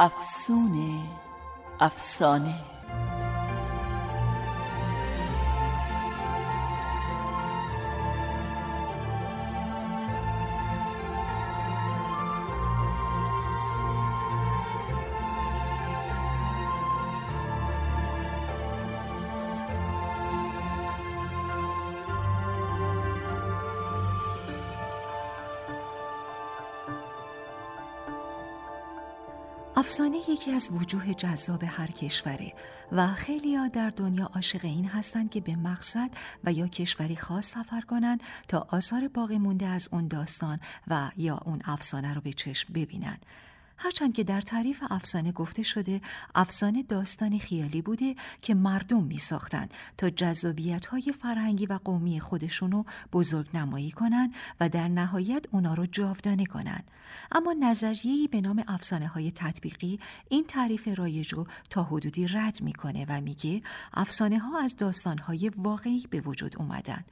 افسونه افسانه. افسانه یکی از وجوه جذاب هر کشوره و خیلی ها در دنیا عاشق این هستند که به مقصد و یا کشوری خاص سفر کنند تا آثار باقی مونده از اون داستان و یا اون افسانه رو به چشم ببینن. هرچند که در تعریف افسانه گفته شده افسانه داستانی خیالی بوده که مردم می ساختن تا جذابیت های فرهنگی و قومی خودشونو بزرگ نمایی کنن و در نهایت اونا رو جاودانه کنن اما نظریه‌ای به نام افسانه های تطبیقی این تعریف رایج رو تا حدودی رد می‌کنه و میگه افسانه ها از داستان های واقعی به وجود اومدن.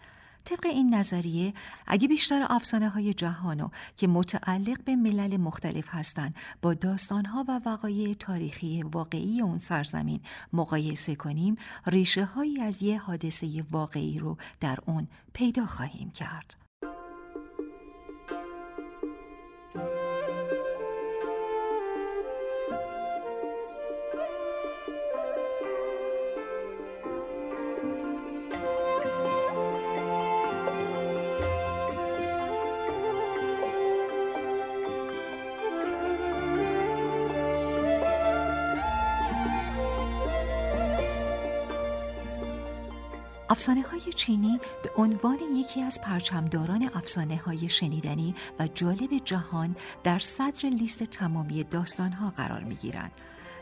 طبق این نظریه اگه بیشتر افسانه های جهانو که متعلق به ملل مختلف هستند با داستانها و وقایع تاریخی واقعی اون سرزمین مقایسه کنیم ریشه هایی از یه حادثه واقعی رو در اون پیدا خواهیم کرد. افسانه های چینی به عنوان یکی از پرچمداران افسانه های شنیدنی و جالب جهان در صدر لیست تمامی داستان ها قرار می گیرند.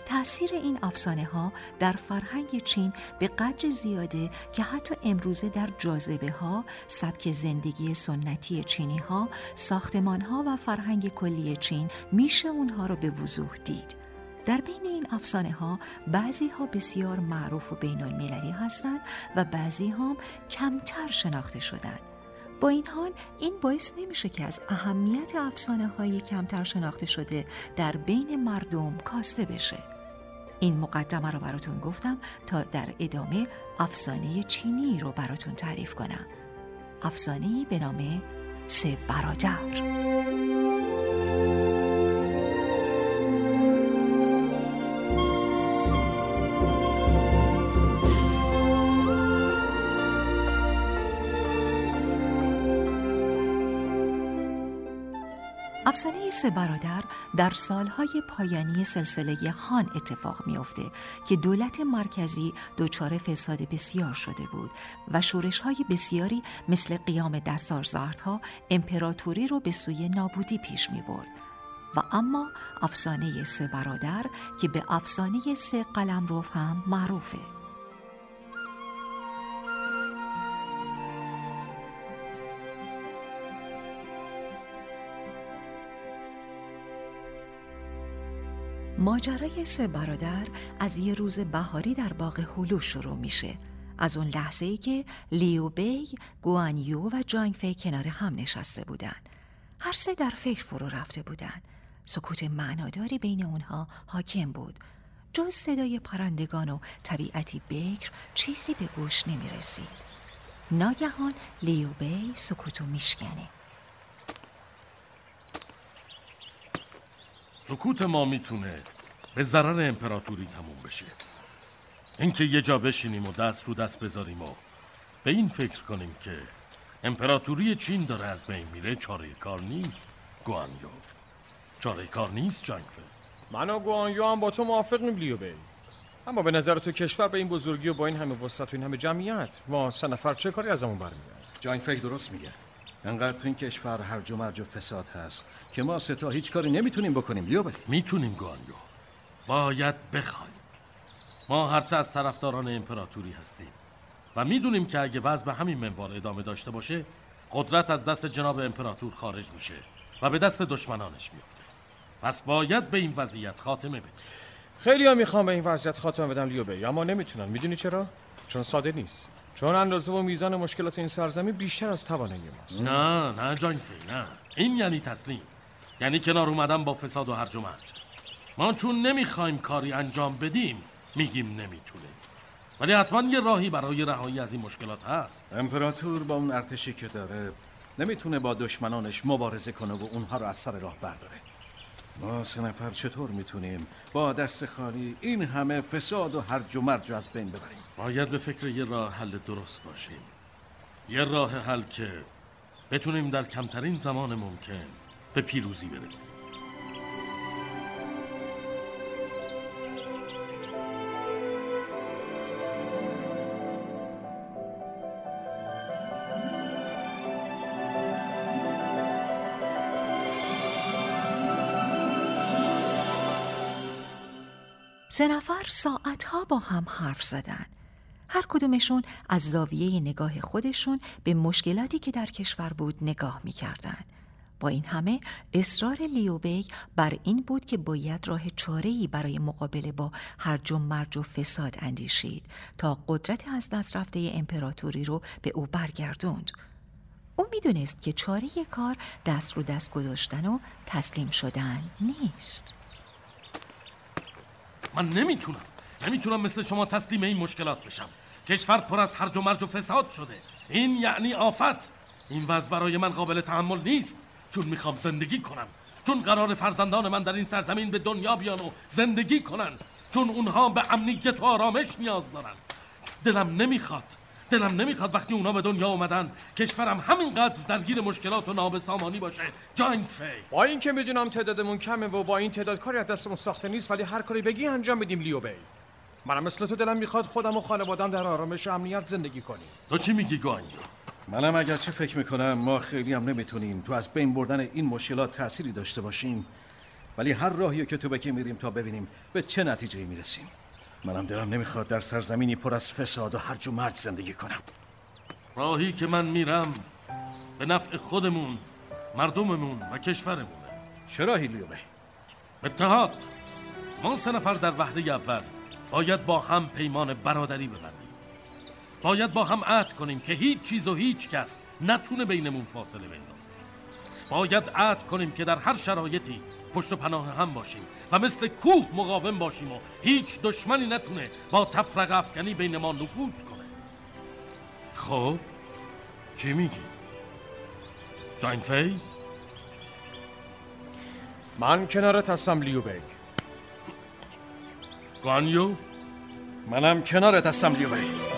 تأثیر این افسانه ها در فرهنگ چین به قدر زیاده که حتی امروزه در جاذبه ها، سبک زندگی سنتی چینی ها، ساختمان ها و فرهنگ کلی چین میشه اونها را به وضوح دید. در بین این افسانه ها بعضی ها بسیار معروف و بین المللی هستند و بعضی هم کمتر شناخته شدند. با این حال این باعث نمیشه که از اهمیت افسانه های کمتر شناخته شده در بین مردم کاسته بشه. این مقدمه رو براتون گفتم تا در ادامه افسانه چینی رو براتون تعریف کنم. افسانه به نام سه برادر. سه برادر در سالهای پایانی سلسله هان اتفاق میافته که دولت مرکزی دچار فساد بسیار شده بود و شورش های بسیاری مثل قیام دستارزاردها امپراتوری رو به سوی نابودی پیش می برد. و اما افسانه سه برادر که به افسانه سه قلم رو هم معروفه. ماجرای سه برادر از یه روز بهاری در باغ هلو شروع میشه. از اون لحظه ای که لیو بی، گوانیو و جانگ فی کنار هم نشسته بودن. هر سه در فکر فرو رفته بودن. سکوت معناداری بین اونها حاکم بود. جز صدای پرندگان و طبیعتی بکر چیزی به گوش نمی رسید ناگهان لیو بی سکوتو میشکنه. سکوت ما می‌تونه به ضرر امپراتوری تموم بشه. اینکه یه جا بشینیم و دست رو دست بذاریم و به این فکر کنیم که امپراتوری چین داره از بین میره چاره کار نیست گوانیو. چاره کار نیست جنگفه من و گوانیو هم با تو موافق لیو بی. اما به نظر تو کشور به این بزرگی و با این همه وسط و این همه جمعیت ما سه نفر چه کاری ازمون برمیاد جنگ درست میگه. انقدر تو این کشور هرج و مرج و فساد هست که ما ستا هیچ کاری نمی‌تونیم بکنیم لیوبه می‌تونیم گوانیو. باید بخوایم. ما هر سه از طرفداران امپراتوری هستیم و می‌دونیم که اگه وضع به همین منوال ادامه داشته باشه قدرت از دست جناب امپراتور خارج میشه و به دست دشمنانش میفته پس باید به این وضعیت خاتمه بدیم. خیلی ها می‌خوام به این وضعیت خاتمه بدم لیوبه اما نمی‌تونن. می‌دونی چرا؟ چون ساده نیست. چون اندازه و میزان مشکلات این سرزمین بیشتر از توانایی ماست. نه نه جان فی نه. این یعنی تسلیم. یعنی کنار اومدن با فساد و هرج و مرج. ما چون نمی‌خوایم کاری انجام بدیم میگیم نمی‌تونه. ولی حتما یه راهی برای رهایی از این مشکلات هست. امپراتور با اون ارتشی که داره نمی‌تونه با دشمنانش مبارزه کنه و اونها رو از سر راه برداره. ما سه نفر چطور می‌تونیم با دست خالی این همه فساد و هرج و مرج رو از بین ببریم؟ باید به فکر یه راه حل درست باشیم. یه راه حل که بتونیم در کمترین زمان ممکن به پیروزی برسیم. سه نفر ساعتها با هم حرف زدن. هر کدومشون از زاویه نگاه خودشون به مشکلاتی که در کشور بود نگاه می‌کردن. با این همه اصرار لیوبیگ بر این بود که باید راه چاره‌ای برای مقابله با هرج و مرج و فساد اندیشید تا قدرت از دست رفته امپراتوری رو به او برگردوند. او می‌دونست که چاره کار دست رو دست گذاشتن و تسلیم شدن نیست. من نمی‌تونم. نمی‌تونم مثل شما تسلیم این مشکلات بشم. کشور پر از هرج و مرج و فساد شده. این یعنی آفت. این وضع برای من قابل تحمل نیست. چون می‌خوام زندگی کنم. چون قرار فرزندان من در این سرزمین به دنیا بیان و زندگی کنن. چون اونها به امنیت و آرامش نیاز دارن. دلم نمی‌خواد دلم نمی‌خواد وقتی اونا به دنیا اومدن. کشورم همینقدر درگیر مشکلات و نابسامانی باشه. جانگ فی با اینکه می‌دونم تعدادمون کمه و با این تعداد کاری از دستمون ساخته نیست ولی هر کاری بگی انجام بدیم لیو بی منم مثل تو دلم می‌خواد خودم و خانوادم در آرامش و امنیت زندگی کنیم. تو چی میگی گوانگو منم اگرچه فکر می‌کنم ما خیلی هم نمی‌تونیم تو از بین بردن این مشکلات تأثیری داشته باشیم. ولی هر راهی که تو بکی میریم تا ببینیم به چه نتیجه می‌رسیم. منم دلم نمی‌خواد در سرزمینی پر از فساد و هرج و مرج زندگی کنم. راهی که من میرم به نفع خودمون مردممون و کشورمونه چه راهی لیوبه؟ اتحاد. ما سه نفر در وحده اول باید با هم پیمان برادری ببندیم. باید با هم عهد کنیم که هیچ چیز و هیچ کس نتونه بینمون فاصله بندازه. باید عهد کنیم که در هر شرایطی پشت و پناه هم باشیم. و مثل کوه مقاوم باشیم و هیچ دشمنی نتونه با تفرق افکنی بین ما نفوذ کنه خب چی میگی؟ جانگ فی؟ من کنارت هستم لیو بی گوانیو؟ منم کنارت هستم لیوبه لیوبی،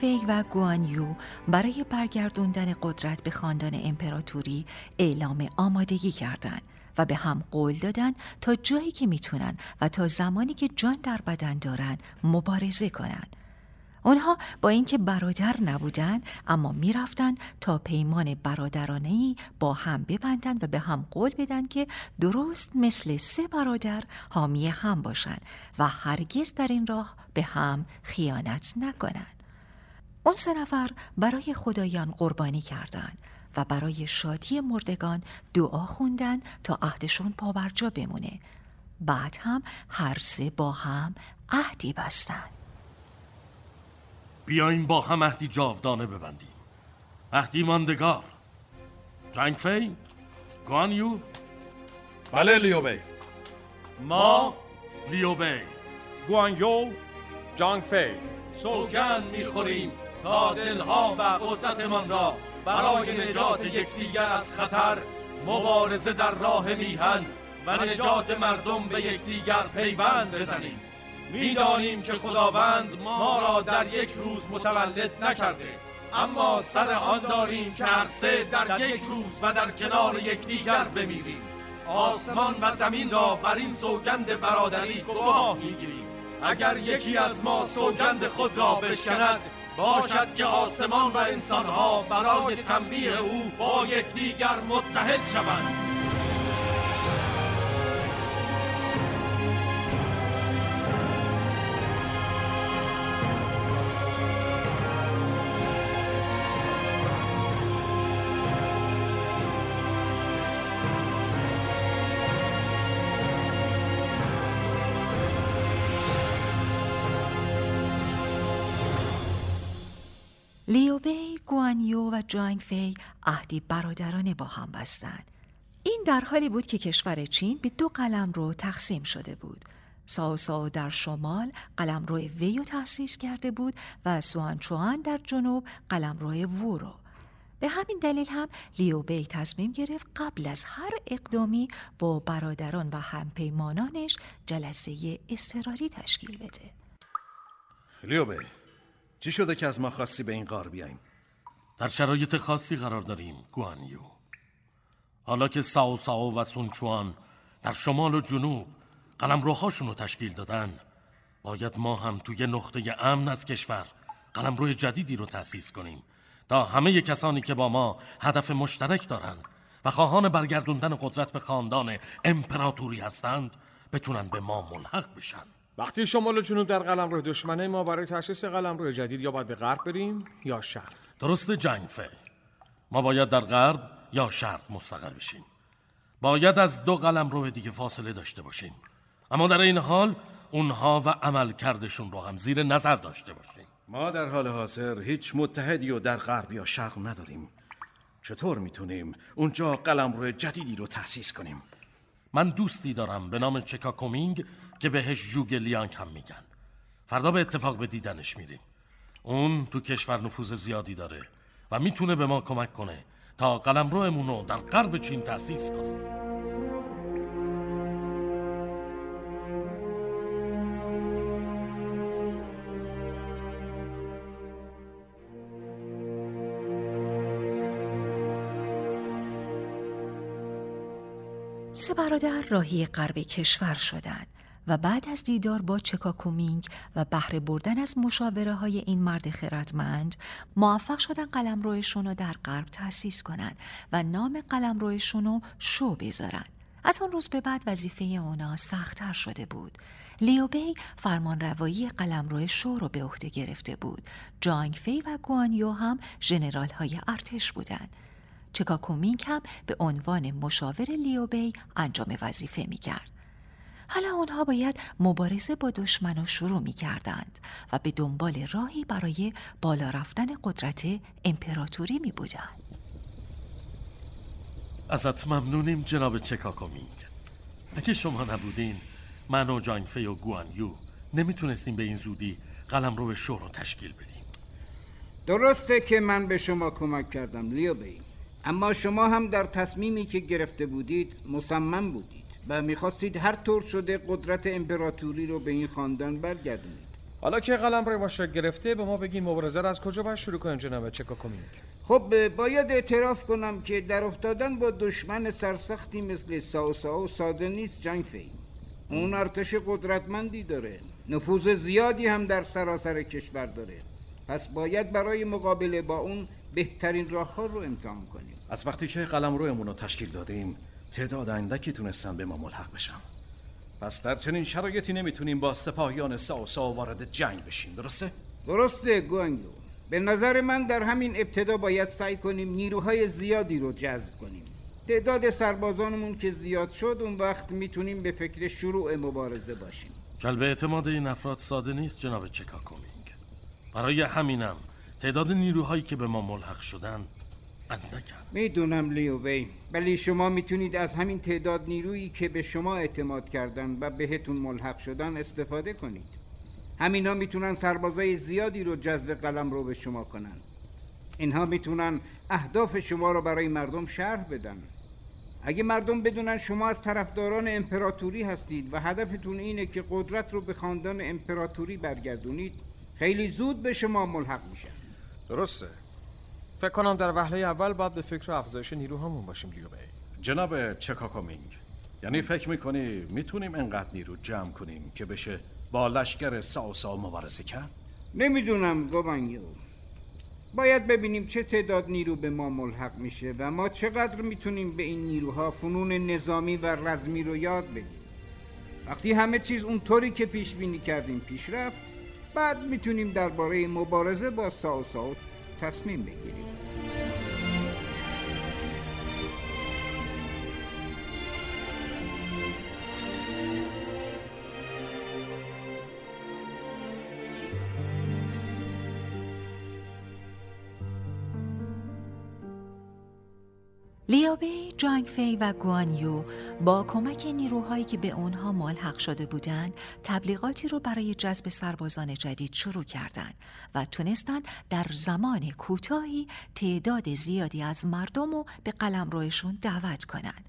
جانگ فی و گوانیو برای برگردوندن قدرت به خاندان امپراتوری اعلام آمادگی کردند و به هم قول دادن تا جایی که می‌تونن و تا زمانی که جان در بدن دارن مبارزه کنند. آنها با اینکه برادر نبودند اما می‌رفتند تا پیمان برادرانه با هم ببندند و به هم قول بدن که درست مثل سه برادر حامی هم باشند و هرگز در این راه به هم خیانت نکنند. اون سه نفر برای خدایان قربانی کردند و برای شادی مردگان دعا خوندن تا عهدشون پابرجا بمونه. بعد هم هر سه با هم عهدی بستند. بیاین با هم عهدی جاودانه ببندیم. عهدی ماندگار. جنگ فی؟ گوانیو بله لیوبه ما؟ لیوبی گوانیو جانگ فی. سوگند می‌خوریم. تا دلها و قدرتمان را برای نجات یکدیگر از خطر مبارزه در راه میهن و نجات مردم به یکدیگر پیوند بزنیم. می‌دانیم که خداوند ما را در یک روز متولد نکرده اما سر آن داریم که هر سه در یک روز و در کنار یکدیگر بمیریم. آسمان و زمین را بر این سوگند برادری گواه می‌گیریم. اگر یکی از ما سوگند خود را بشکند باشد که آسمان و انسانها برای تنبیه او با یکدیگر متحد شوند. لیوبی، گوانیو و جانگ فی عهدی برادرانه با هم بستند. این در حالی بود که کشور چین به دو قلم رو تقسیم شده بود. ساو ساو در شمال قلم روی وی رو تأسیس کرده بود و سوانچوان در جنوب قلم روی وو رو. به همین دلیل هم لیو بی تصمیم گرفت قبل از هر اقدامی با برادران و همپیمانانش جلسه استراری تشکیل بده. لیو بی چی شده که از ما خواستی به این غار بیایم؟ در شرایط خاصی قرار داریم گوانیو حالا که ساو ساو و سونچوان در شمال و جنوب قلم روهاشون رو تشکیل دادن باید ما هم توی نقطه امن از کشور قلم روی جدیدی رو تأسیس کنیم. تا همه کسانی که با ما هدف مشترک دارن و خواهان برگردوندن قدرت به خاندان امپراتوری هستند بتونن به ما ملحق بشن. وقتی شمال و جنوب در قلم روی دشمنه ما برای تأسیس قلم روی جدید یا باید به غرب بریم یا شرق؟ درست جنگ فی ما باید در غرب یا شرق مستقر بشیم. باید از دو قلم روی دیگه فاصله داشته باشیم. اما در این حال اونها و عمل کردشون رو هم زیر نظر داشته باشیم. ما در حال حاضر هیچ متحدی رو در غرب یا شرق نداریم. چطور می‌تونیم اونجا قلم روی جدیدی رو تأسیس کنیم؟ من دوستی دارم به نام چکا کومینگ که بهش جوگلیانگ هم میگن. فردا به اتفاق به دیدنش میریم. اون تو کشور نفوذ زیادی داره و می‌تونه به ما کمک کنه تا قلم رو در غرب چین تأسیس کنیم. سه برادر راهی غرب کشور شدند. و بعد از دیدار با چکاکومینگ و بهره بردن از مشاوره های این مرد خردمند موفق شدن قلمرویشون رو در غرب تأسیس کنند و نام قلمرویشون رو شو بذارن. از اون روز به بعد وظیفه اونا سختتر شده بود. لیوبی فرمانروایی قلمرو شو رو به عهده گرفته بود. جانگ فی و گوانیو هم ژنرال های ارتش بودند چکاکومینگ هم به عنوان مشاور لیوبی انجام وظیفه می کرد. حالا آنها باید مبارزه با دشمن شروع می کردند و به دنبال راهی برای بالا رفتن قدرت امپراتوری می بودند. ازت ممنونیم جناب چکاکومینگ اگه شما نبودین من و جانگفی و گوانیو نمی‌تونستیم به این زودی قلمرو شو رو تشکیل بدیم. درسته که من به شما کمک کردم لیو بی. اما شما هم در تصمیمی که گرفته بودید مصمم بودید. و می‌خواستید هر طور شده قدرت امپراتوری رو به این خاندان برگردونید. حالا که قلم روی ما گرفته به ما بگین مبارزه از کجا باید شروع کنیم جناب چکا کومینگ خب باید اعتراف کنم که در افتادن با دشمن سرسختی مثل ساو ساو ساده نیست جنگ فی اون ارتش قدرتمندی داره. نفوذ زیادی هم در سراسر کشور داره. پس باید برای مقابله با اون بهترین راه ها رو امتحان کنیم. از وقتی که قلم رویمون رو تشکیل دادیم تعداد اندکی تونستن به ما ملحق بشم. پس در چنین شرایطی نمی‌تونیم با سپاهیان سا و سا وارد جنگ بشیم درسته؟ درسته گوانگو. به نظر من در همین ابتدا باید سعی کنیم نیروهای زیادی رو جذب کنیم. تعداد سربازانمون که زیاد شد اون وقت می‌تونیم به فکر شروع مبارزه باشیم. جلب اعتماد این افراد ساده نیست جناب چکاکومینگ. برای همینم تعداد نیروهایی که به ما ملحق شدن اندکن می‌دونم لیو بی ولی شما می‌تونید از همین تعداد نیرویی که به شما اعتماد کردن و بهتون ملحق شدن استفاده کنید. همینا می‌تونن سربازای زیادی رو جذب قلم رو به شما کنن. اینها می‌تونن اهداف شما رو برای مردم شرح بدن. اگه مردم بدونن شما از طرفداران امپراتوری هستید و هدفتون اینه که قدرت رو به خاندان امپراتوری برگردونید خیلی زود به شما ملحق میشن. درسته. فکر کنم در وهله اول باید به فکر افزایش نیروهامون باشیم لیو بی جناب چکاکومینگ یعنی فکر می‌کنی می‌تونیم انقدر نیرو جمع کنیم که بشه با لشکر ساوساو مبارزه کرد؟ نمی‌دونم گوانیو باید ببینیم چه تعداد نیرو به ما ملحق میشه و ما چقدر می‌تونیم به این نیروها فنون نظامی و رزمی رو یاد بدیم. وقتی همه چیز اونطوری که پیش بینی کردیم پیش رفت بعد می‌تونیم درباره مبارزه با ساو ساو تصمیم بگیریم. لیابی، جانگفی و گوانیو با کمک نیروهایی که به اونها مالحق شده بودند تبلیغاتی رو برای جذب سربازان جدید شروع کردند و تونستند در زمان کوتاهی تعداد زیادی از مردم رو به قلمروشون دعوت کنند.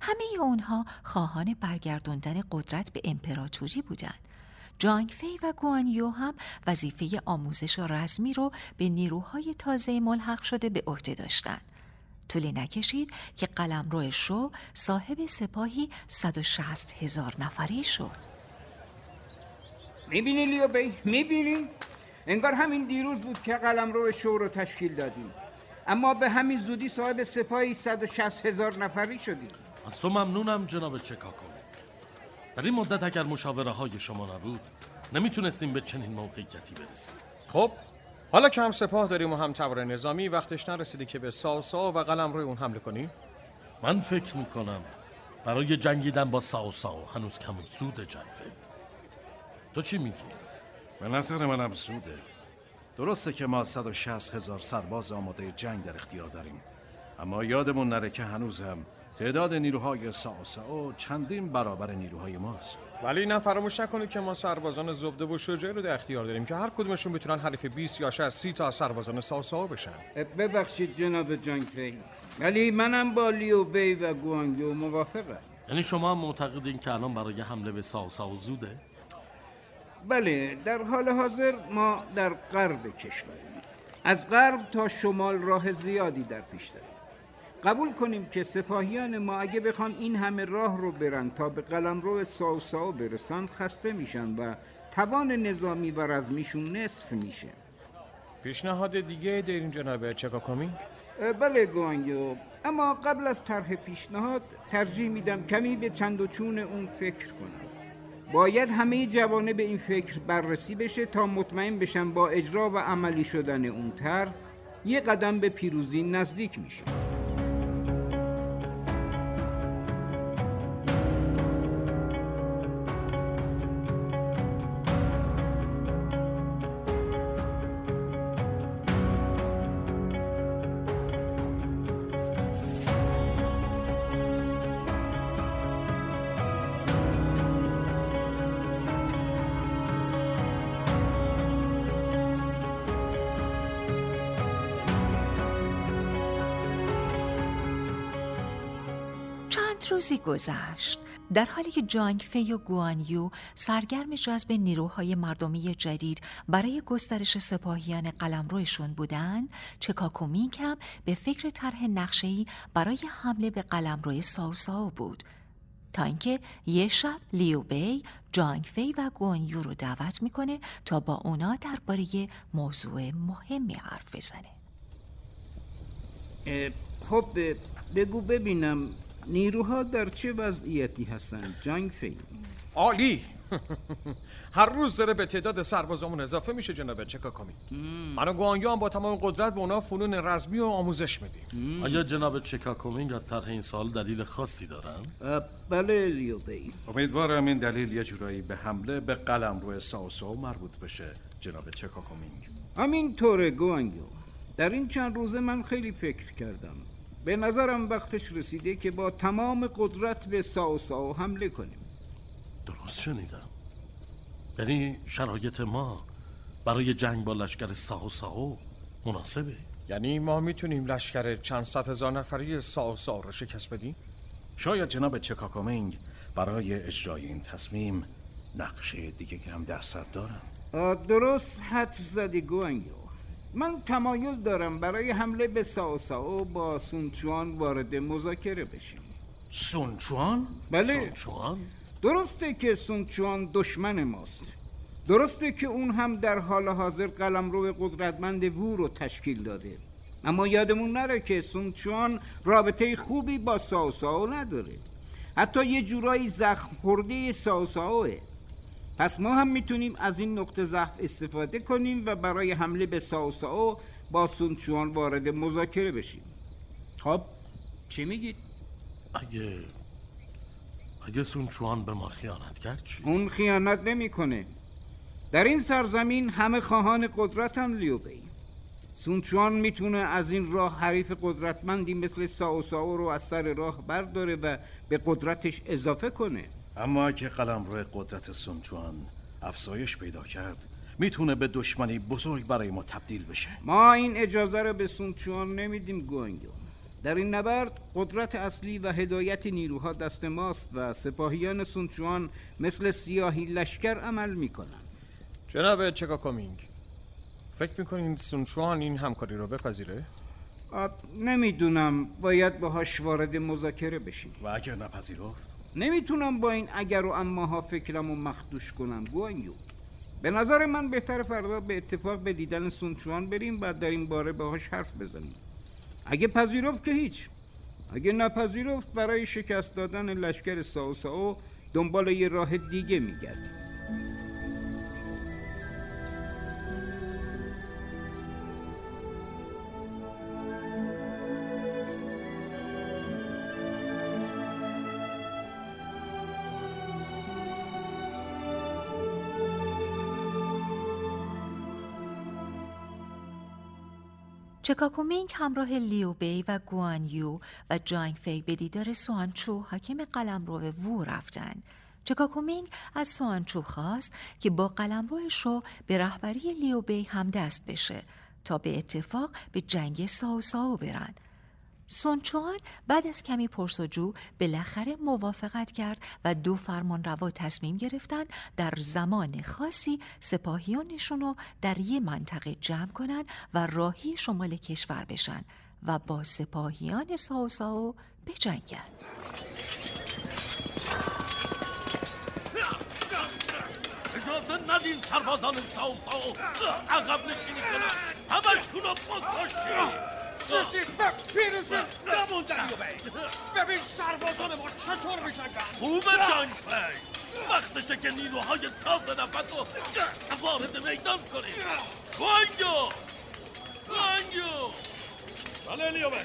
همه اونها خواهان برگردوندن قدرت به امپراتوری بودند. جانگفی و گوانیو هم وظیفه آموزش رزمی رو به نیروهای تازه ملحق شده به عهده داشتند. طولی نکشید که قلمرو شو صاحب سپاهی 160 هزار نفری شد. می‌بینی لیو بی؟ می‌بینی؟ انگار همین دیروز بود که قلمرو شو رو تشکیل دادیم. اما به همین زودی صاحب سپاهی 160 هزار نفری شدیم. از تو ممنونم جناب چکاکو. در این مدت اگر مشاوره های شما نبود نمی‌تونستیم به چنین موقعیتی برسیم. خب حالا که هم سپاه داریم و هم تبر نظامی وقتش نرسیده که به ساوسا و قلم روی اون حمله کنیم. من فکر می‌کنم برای جنگیدن با ساوسا هنوز کمی زود جنگه. تو چی میگی؟ به نظر منم زوده. درسته که ما 160 هزار سرباز آماده جنگ در اختیار داریم. اما یادمون نره که هنوز هم تعداد نیروهای ساوسا چندین برابر نیروهای ماست. ولی نه فراموش نکنید که ما سربازان زبده و شجاعی رو در اختیار داریم که هر کدومشون بتونن حریف 20 یا 30 تا سربازان ساوساو بشن. ببخشید جناب جانگفی ولی منم با لیو بی و گوانگیو موافقم. یعنی شما معتقدین که الان برای حمله به ساوساو زوده؟ بله در حال حاضر ما در غرب کشوریم. از غرب تا شمال راه زیادی در پیش داریم. قبول کنیم که سپاهیان ما اگه بخوان این همه راه رو برن تا به قلمرو ساوساو برسن خسته میشن و توان نظامی و رزمیشون نصف میشه. پیشنهاد دیگه داریم جناب چکاکومینگ بله گوانگیو اما قبل از طرح پیشنهاد ترجیح میدم کمی به چند و چون اون فکر کنم. باید همه جوانه به این فکر بررسی بشه تا مطمئن بشن با اجرا و عملی شدن اون طرح یه قدم به پیروزی نزدیک میشه. روزی گذشت. در حالی که جانگ فی و گوانیو سرگرم جذب نیروهای مردمی جدید برای گسترش سپاهیان قلمروشون بودند چکاکومینگ هم به فکر طرح نقشه‌ای برای حمله به قلمرو ساوساو بود. تا اینکه یه شب لیو بی جانگ فی و گوانیو رو دعوت می‌کنه تا با اونا درباره موضوع مهمی حرف بزنه. خب بگو ببینم نیروها در چه وضعیتی هستند؟ جانگ فی عالی. هر روز داره به تعداد سربازامون اضافه میشه جناب چکاکومینگ من و گوانیو هم با تمام قدرت به اونا فنون رزمی و آموزش میدیم. آیا جناب چکاکومینگ از طرح این سوال دلیل خاصی دارن؟ بله لیو بی. امیدوارم این دلیل یه جورایی به حمله به قلمروی ساوساو مربوط بشه جناب چکاکومینگ همین طوره گوانگیو در این چند روزه من خیلی فکر کردم. به نظرم وقتش رسیده که با تمام قدرت به ساو ساو حمله کنیم. درست شنیدم. یعنی شرایط ما برای جنگ با لشکر ساو ساو مناسبه. یعنی ما می‌تونیم لشکر چند صد هزار نفری سا سا رو شکست بدیم؟ شاید جناب چکاکومینگ برای اجرای این تصمیم نقشه دیگه هم در سر دارم. درست حد زدی گوانگو من تمایل دارم برای حمله به ساو ساو با سونچوان وارد مذاکره بشیم. سونچوان؟ بله. سونچوان؟ درسته که سونچوان دشمن ماست. درسته که اون هم در حال حاضر قلمرو قدرتمند وو رو تشکیل داده. اما یادمون نره که سونچوان رابطه خوبی با ساو ساو نداره. حتی یه جورایی زخم خورده ساو ساوه. پس ما هم می‌تونیم از این نقطه ضعف استفاده کنیم و برای حمله به ساو ساو با سونچوان وارد مذاکره بشیم خب چی میگید؟ اگه اگه سونچوان به ما خیانت کرد چی؟ اون خیانت نمی‌کنه. در این سرزمین همه خواهان قدرتن لیوبی سونچوان می‌تونه از این راه حریف قدرتمندی مثل ساو ساو رو از سر راه برداره و به قدرتش اضافه کنه اما اگه قلم روی قدرت سونچوان افزایش پیدا کرد می‌تونه به دشمنی بزرگ برای ما تبدیل بشه. ما این اجازه رو به سونچوان نمیدیم گوانگو در این نبرد قدرت اصلی و هدایت نیروها دست ماست و سپاهیان سونچوان مثل سیاهی لشکر عمل می‌کنن جناب چکاکومینگ فکر می‌کنین سونچوان این همکاری رو بپذیره؟ نمی‌دونم. باید باهاش وارد مذاکره بشیم. و اگر نپذیرفت؟ نمی‌تونم با این اگر و اماها فکرم و مخدوش کنم. گوانیو به نظر من بهتر فردا به اتفاق به دیدن سونچوان بریم و در این باره باهاش حرف بزنیم. اگه پذیرفت که هیچ. اگه نپذیرفت برای شکست دادن لشکر ساو ساو دنبال یه راه دیگه میگردیم. چکاکومینگ همراه لیو بی و گوان یو و جانگ فی به دیدار سوانچو حاکم قلمرو وو رفتند. چکاکومینگ از سوانچو خواست که با قلمرو شو به رهبری لیو بی هم‌دست بشه تا به اتفاق به جنگ ساو ساو برن. سونچوان بعد از کمی پرس‌وجو بالاخره موافقت کرد و دو فرمانروا تصمیم گرفتند در زمان خاصی سپاهیانشون رو در یه منطقه جمع کنند و راهی شمال کشور بشن و با سپاهیان ساو ساو بجنگن اجازه ندین سربازان ساو ساو عقب نشینی کنن. همشون رو رسید به پیروزی نموندن ببین سربازان ما چطور میشن خوبه جنگ فی وقتشه که نیروهای تازه نفت رو وارد میدان کنیم. گوانگو گوانگو بله لیوبه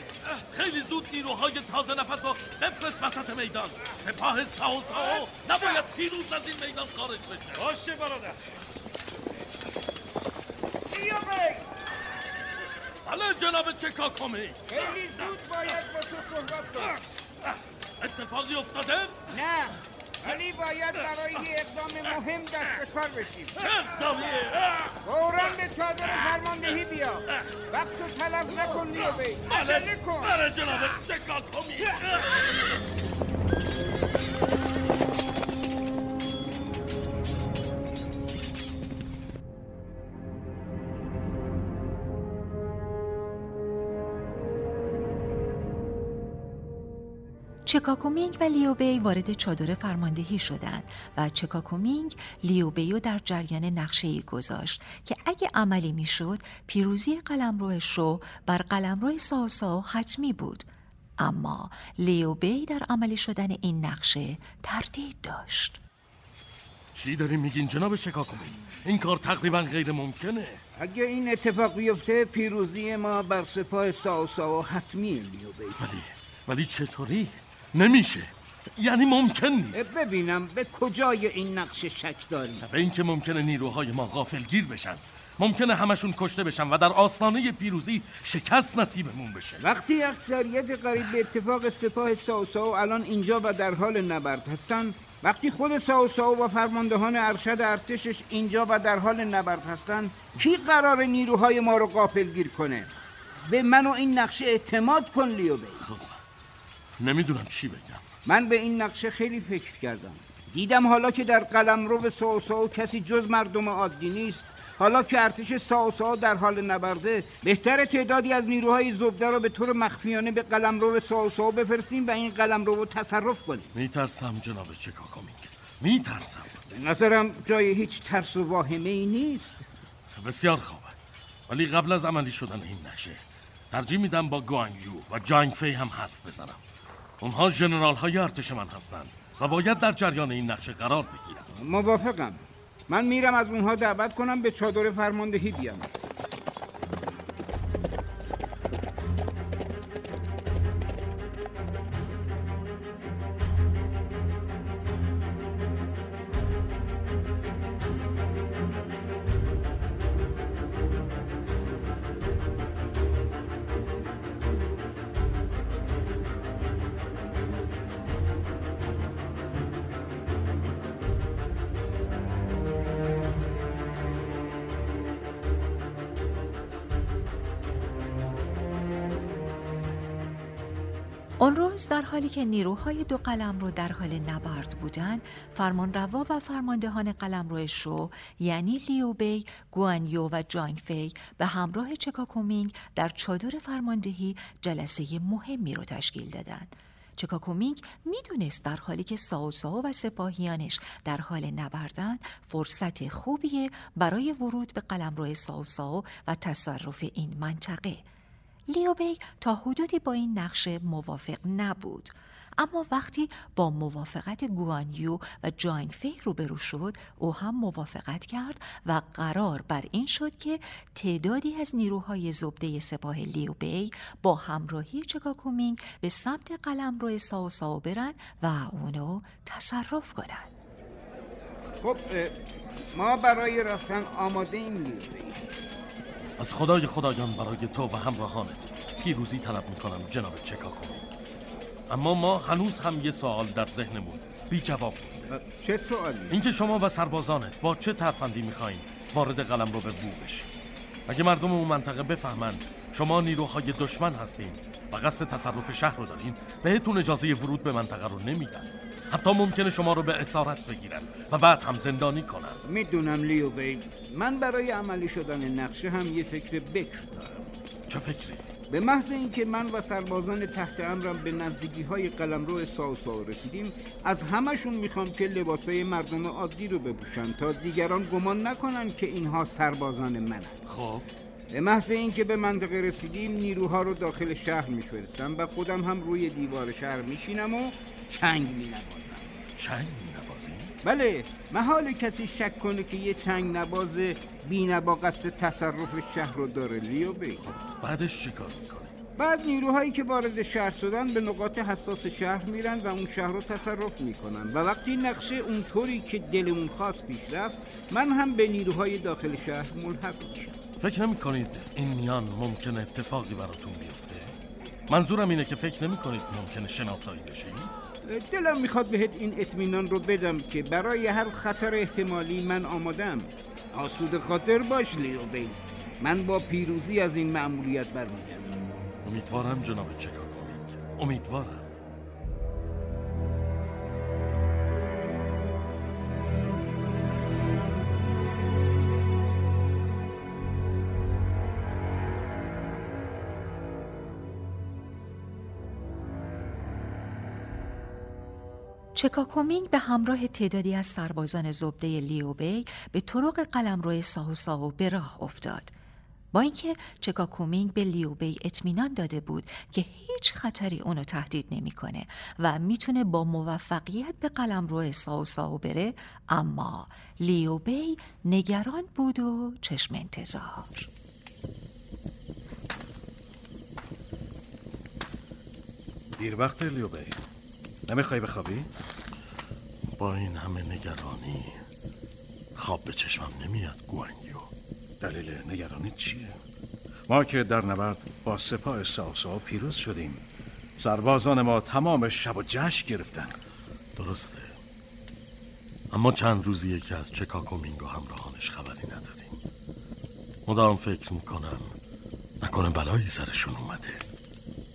خیلی زود نیروهای تازه نفس رو بفرست وسط میدان. سپاه ساو ساو نباید پیروز از این میدان خارج بشه. باشه برادر. لیوبه بله جناب چکاکومی. خیلی زود باید با تو صحبت کنم. اتفاقی افتاده؟ نه ولی باید برای اقدام مهم دست کار بشیم. چه اقدامیه؟ فورا به چادر فرماندهی بیا. وقت رو تلف نکن لیوبی عجله کن. بله جناب چکاکومی. چکاکومینگ و لیوبی وارد چادر فرماندهی شدند و چکاکومینگ لیوبی رو در جریان نقشه ای گذاشت که اگه عملی می‌شد پیروزی قلمرو شو بر قلمرو ساوساو حتمی بود. اما لیوبی در عملی شدن این نقشه تردید داشت. چی داریم میگین جناب چکاکومینگ؟ این کار تقریبا غیر ممکنه. اگه این اتفاق بیفته پیروزی ما بر سپاه ساوساو حتمی لیوبی. ولی ولی چطوری؟ نمیشه. یعنی ممکن نیست. ببینم به کجای این نقشه شک داری به اینکه ممکنه نیروهای ما غافلگیر بشن. ممکنه همشون کشته بشن و در آستانه پیروزی شکست نصیبمون بشه. وقتی اکثریت قریب به اتفاق سپاه ساوساو الان اینجا و در حال نبرد هستن وقتی خود ساو ساو و فرماندهان ارشد ارتشش اینجا و در حال نبرد هستن کی قرار نیروهای ما رو قافل گیر کنه؟ به من و این نقشه اعتماد کن لیو بی. نمی‌دونم چی بگم. من به این نقشه خیلی فکر کردم. دیدم حالا که در قلم رو به ساو ساو کسی جز مردم عادی نیست. حالا که ارتش ساو ساو در حال نبرده بهتر تعدادی از نیروهای زبده رو به طور مخفیانه به قلم رو به ساو ساو بفرستیم و این قلم رو تصرف کنیم. میترسم جناب چکاکومیک میترسم. به نظرم جای هیچ ترس و واهمه ای نیست. بسیار خوبه. ولی قبل از عملی شدن این نقشه ترجیح میدم با گوانگیو و جانگ فی هم حرف بزنم. اونها جنرال های ارتش من هستند و باید در جریان این نقشه قرار بگیرم موافقم. من میرم از اونها دعوت کنم به چادر فرماندهی بیام در حالی که نیروهای دو قلمرو در حال نبرد بودند فرمانروا و فرماندهان قلمرو شو یعنی لیو بی، گوانیو و جانگ فی به همراه چکاکومینگ در چادر فرماندهی جلسه مهمی رو تشکیل دادند. چکاکومینگ می‌دونست در حالی که ساو و سپاهیانش در حال نبردن فرصت خوبیه برای ورود به قلمرو ساو و تصرف این منطقه لیوبی تا حدودی با این نقشه موافق نبود. اما وقتی با موافقت گوانیو و جانگ فی روبرو شد او هم موافقت کرد و قرار بر این شد که تعدادی از نیروهای زبده سپاه لیوبی با همراهی چکاکومینگ به سمت قلمروی ساو ساو برن و اونو تصرف کنن. خب ما برای رفتن آماده‌ایم لیوبی از خدای خدایان برای تو و همراهانت پیروزی طلب می‌کنم جناب چکاکومیک اما ما هنوز هم یه سوال در ذهنمون بی جواب چه سوالی؟ اینکه شما و سربازانت با چه ترفندی می‌خواین وارد قلم رو به بو بشین. اگه مردم اون منطقه بفهمند شما نیروهای دشمن هستین و قصد تصرف شهر رو دارین بهتون اجازه ورود به منطقه رو نمیدن. حتی ممکنه شما رو به اسارت بگیرن و بعد هم زندانی کنن می‌دونم لیو بی من برای عملی شدن نقشه هم یه فکر بکر دارم. چه فکری؟ به محض اینکه من و سربازان تحت امرم به نزدیکی های قلمرو ساو رسیدیم از همشون می‌خوام که لباسای مردم عادی رو بپوشن تا دیگران گمان نکنن که اینها سربازان منن. خب. به محض اینکه به منطقه رسیدیم نیروها رو داخل شهر میفرستم و خودم هم روی دیوار شهر میشینم و چنگ مینوازم چنگ مینوازی؟ بله محال کسی شک کنه که یه چنگ نواز بینبا قصد تصرف شهر رو داره لیو بی بعدش چیکار می‌کنه؟ بعد نیروهایی که وارد شهر شدن به نقاط حساس شهر میرن و اون شهر رو تصرف می‌کنن و وقتی نقشه اونطوری که دلمون خواست پیش رفت من هم به نیروهای داخل شهر ملحق میشم فکر نمی کنید این میان ممکنه اتفاقی براتون بیفته؟ منظورم اینه که فکر نمی کنید ممکنه شناسایی بشید؟ دلم می‌خواد بهت این اطمینان رو بدم که برای هر خطر احتمالی من آمادم. آسوده خاطر باش لیو بی من با پیروزی از این ماموریت برمیگردم. امیدوارم جناب چکاکومینگ امیدوارم. چکاکومینگ به همراه تعدادی از سربازان زبده لیوبی به طرف قلمرو ساو ساو به راه افتاد. با اینکه چکاکومینگ به لیوبی اطمینان داده بود که هیچ خطری اونو تهدید نمی‌کنه و می‌تونه با موفقیت به قلمرو ساو ساو بره اما لیوبی نگران بود و چشم انتظار دیر وقت لیوبی نمی‌خوای بخوابی؟ با این همه نگرانی خواب به چشمم نمیاد گوانگیو. دلیل نگرانی چیه؟ ما که در نبرد با سپاه ساسا پیروز شدیم. سربازان ما تمام شب و جشن گرفتن. درسته. اما چند روزیه که از چکاکومینگو همراهانش خبری نداریم. مدام فکر می‌کنم نکنه بلایی سرشون اومده.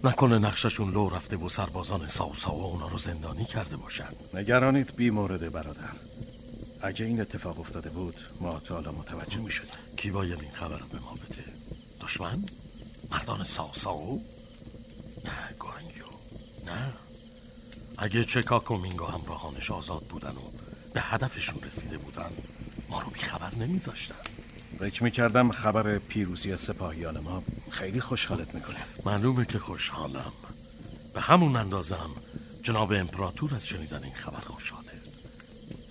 نکنه نقششون لو رفته و سربازان ساوسا و اونا رو زندانی کرده باشن. نگرانید بی مورد برادر. اگه این اتفاق افتاده بود ما تا حالا متوجه می شد کی باید این خبر رو به ما بده؟ دشمن؟ مردان ساوساو؟ نه گوانگیو نه. اگه چکاکومینگو همراهانش آزاد بودن و به هدفشون رسیده بودن ما رو بیخبر نمیذاشتن. فکر می‌کردم خبر پیروزی سپاهیان ما خیلی خوشحالت می‌کنه. معلومه که خوشحالم. به همون اندازم جناب امپراتور از شنیدن این خبر خوشحاله.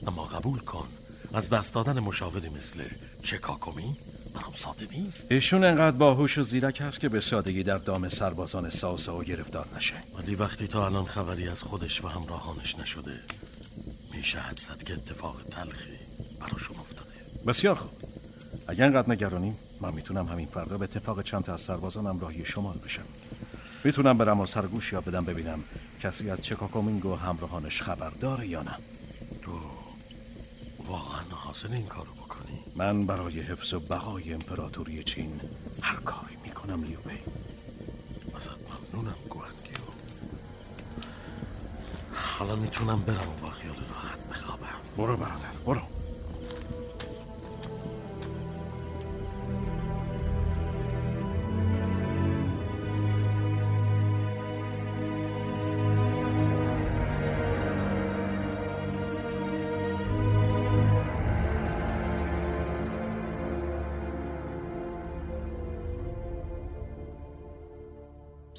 اما قبول کن از دست دادن مشاوری مثل چکاکومی برام ساده نیست. ایشون انقدر باهوش و زیرک هست که به سادگی در دام سربازان ساوساو گرفتار نشه. ولی وقتی تا الان خبری از خودش و همراهانش نشده میشه زد که اتفاق تلخی براشون افتاده. بسیار خوب. اگر انقدر نگرانیم من می‌تونم همین فردا به اتفاق چند تا از سربازانم راهی شمال بشم. می‌تونم برم و سر و گوشی آب بدم ببینم کسی از چکاکومینگ و همراهانش خبر داره یا نه. تو واقعا حاضری این کارو بکنی؟ من برای حفظ و بقای امپراتوری چین هر کاری می‌کنم لیو بی. ازت ممنونم گوان یو حالا می‌تونم برم و با خیال راحت بخوابم. برو برادر برو.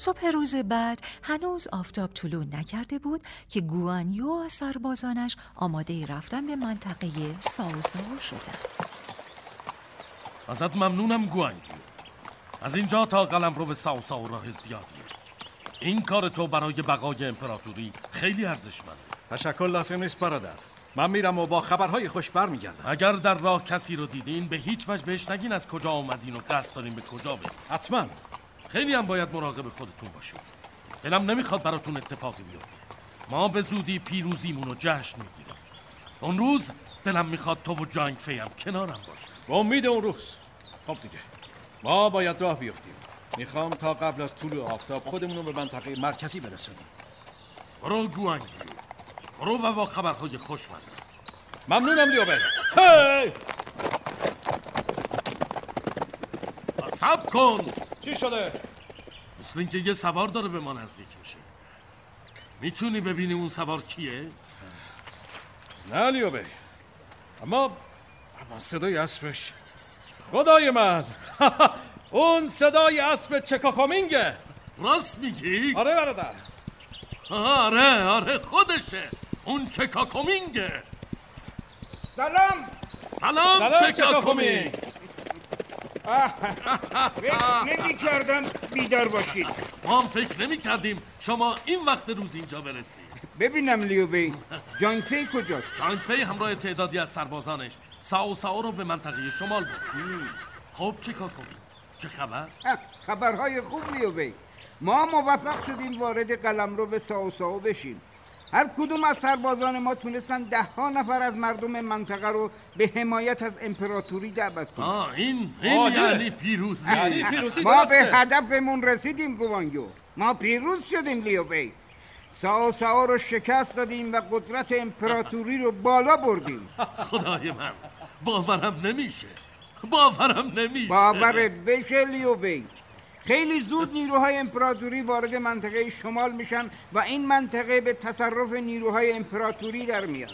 صبح روز بعد هنوز آفتاب طلوع نکرده بود که گوانیو و سربازانش آماده رفتن به منطقه ساوساو شدند. ازت ممنونم گوانگیو از اینجا تا قلم رو به ساوساو راه زیادیه این کار تو برای بقای امپراتوری خیلی ارزشمنده. تشکر لازم نیست برادر. من میرم و با خبرهای خوش برمیگردم اگر در راه کسی رو دیدین به هیچ وجه بهش نگین از کجا آمدین و قصد دارین به کجا برین. حتما. خیلی هم باید مراقب خودتون باشید. دلم نمی‌خواد براتون اتفاقی بیفته. ما به زودی پیروزیمون رو جشن می‌گیریم. اون روز دلم می‌خواد تو و جانگ فیم کنارم باشه با امید اون روز. خب دیگه. ما باید راه بیفتیم. می‌خوام تا قبل از طول آفتاب خودمون رو به منطقه مرکزی برسونیم. برو گوانگیو. برو و با خبرهای خوش من ممنونم لیوبه سب کن. چی شده؟ مثل اینکه یه سوار داره به ما نزدیک میشه. می‌تونی ببینی اون سوار کیه؟ نه لیوبه اما اما صدای اسبش. خدای من. اون صدای اسب چکاکامینگه. راست میگی؟ آره برادر. آره آره خودشه. اون چکاکومینگه سلام. سلام, سلام چکاکومینگ فکر نمی کردم بیدار باشید ما هم فکر نمی کردیم شما این وقت روز اینجا برسید ببینم لیو بی جانگفی کجاست جانگ فی همراه تعدادی از سربازانش ساو ساو رو به منطقه شمال برد خب چکاکومینگ چه خبر؟ خبرهای خوب لیو بی ما موفق شدیم وارد قلمروی ساو ساو بشیم هر کدوم از سربازان ما تونستن ده ها نفر از مردم منطقه رو به حمایت از امپراتوری دعوت کنن. آه این این. یعنی پیروزی. یعنی پیروزی ما به هدفمون رسیدیم گوانگو. ما پیروز شدیم لیو بی. ساو ساو رو شکست دادیم و قدرت امپراتوری رو بالا بردیم. خدای من باورم نمیشه. باورم نمیشه. باورت بشه لیو بی. خیلی زود نیروهای امپراتوری وارد منطقه شمال میشن و این منطقه به تصرف نیروهای امپراتوری در میاد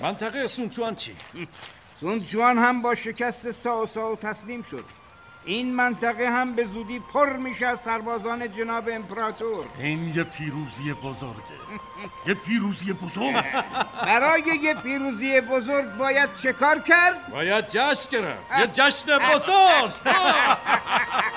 منطقه سونچوان چی؟ سونچوان هم با شکست ساو ساو تسلیم شد این منطقه هم به زودی پر میشه از سربازان جناب امپراتور. این یه پیروزی بزرگه. یه پیروزی بزرگ. برای یه پیروزی بزرگ باید چه کار کرد؟ باید جشن گرفت. یه جشن بزرگ.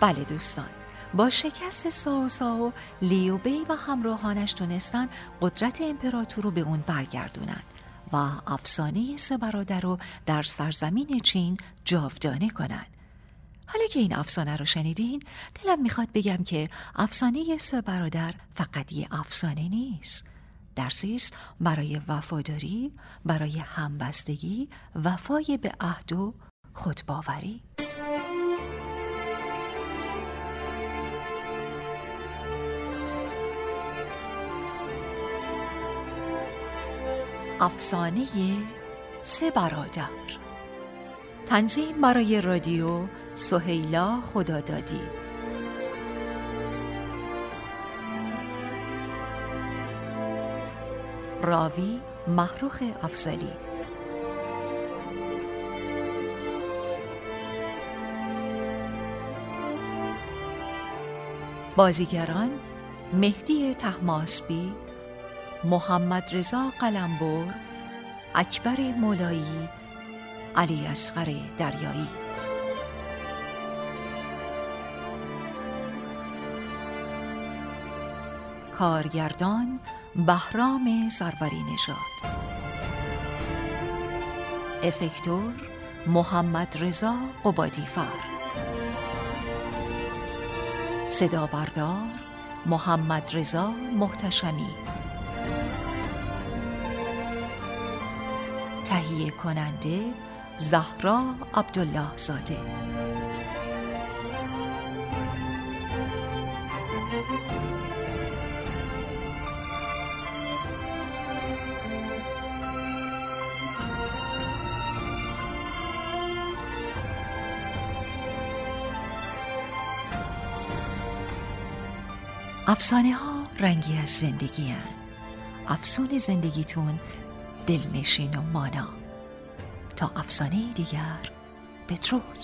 بله دوستان. با شکست ساو ساو لیو بی و همراهانش تونستن قدرت امپراتور رو به اون برگردونن و افسانه سه برادر رو در سرزمین چین جاودانه کنن. حالا که این افسانه رو شنیدین دلم می‌خواد بگم که افسانه سه برادر فقط یه افسانه نیست. درسی است برای وفاداری برای همبستگی وفای به عهد و خودباوری. افسانه سه برادر. تنظیم برای رادیو سهیلا خدادادی. راوی محروخ افزلی بازیگران مهدی تحماسبی محمد رضا قلمبر اکبر مولایی علی اصغر دریایی. کارگردان بهرام سروری نژاد. افکتور محمد رضا قبادیفر. صدا بردار محمد رضا محتشمی. تهیه کننده زهرا عبدالله زاده افسانه ها رنگی از زندگی هن. افسون زندگیتون دلنشین و مانا تا افسانه دیگر بدرود